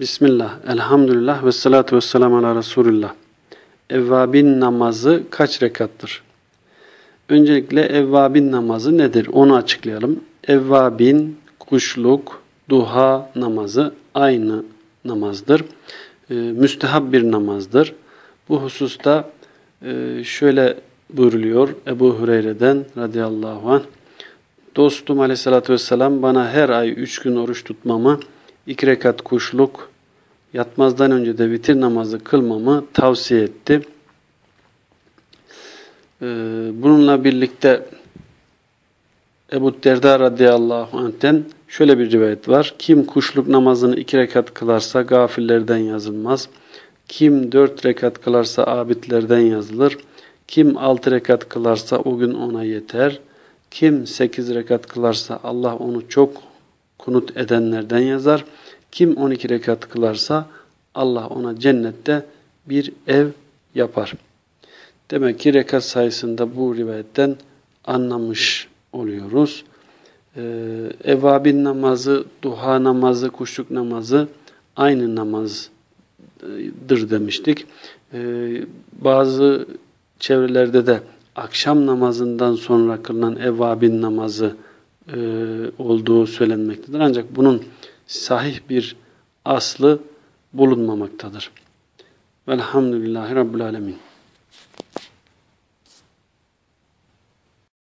Bismillah, elhamdülillah ve salatu ve selamu ala Resulullah. Evvabin namazı kaç rekattır? Öncelikle evvabin namazı nedir? Onu açıklayalım. Evvabin, kuşluk, duha namazı aynı namazdır. E, müstehab bir namazdır. Bu hususta e, şöyle buyruluyor Ebu Hureyre'den radıyallahu anh. Dostum aleyhissalatü vesselam bana her ay üç gün oruç tutmamı iki rekat kuşluk, yatmazdan önce de vitir namazı kılmamı tavsiye etti. Ee, bununla birlikte Ebu Derda radıyallahu anh'ten şöyle bir rivayet var. Kim kuşluk namazını iki rekat kılarsa gafillerden yazılmaz. Kim dört rekat kılarsa abidlerden yazılır. Kim altı rekat kılarsa o gün ona yeter. Kim sekiz rekat kılarsa Allah onu çok kunut edenlerden yazar. Kim 12 rekat kılarsa Allah ona cennette bir ev yapar. Demek ki rekat sayısında bu rivayetten anlamış oluyoruz. Ee, evvabin namazı, duha namazı, kuşluk namazı aynı namazdır demiştik. Ee, bazı çevrelerde de akşam namazından sonra kılınan evvabin namazı e, olduğu söylenmektedir. Ancak bunun sahih bir aslı bulunmamaktadır. Velhamdülillahi Rabbil Alemin.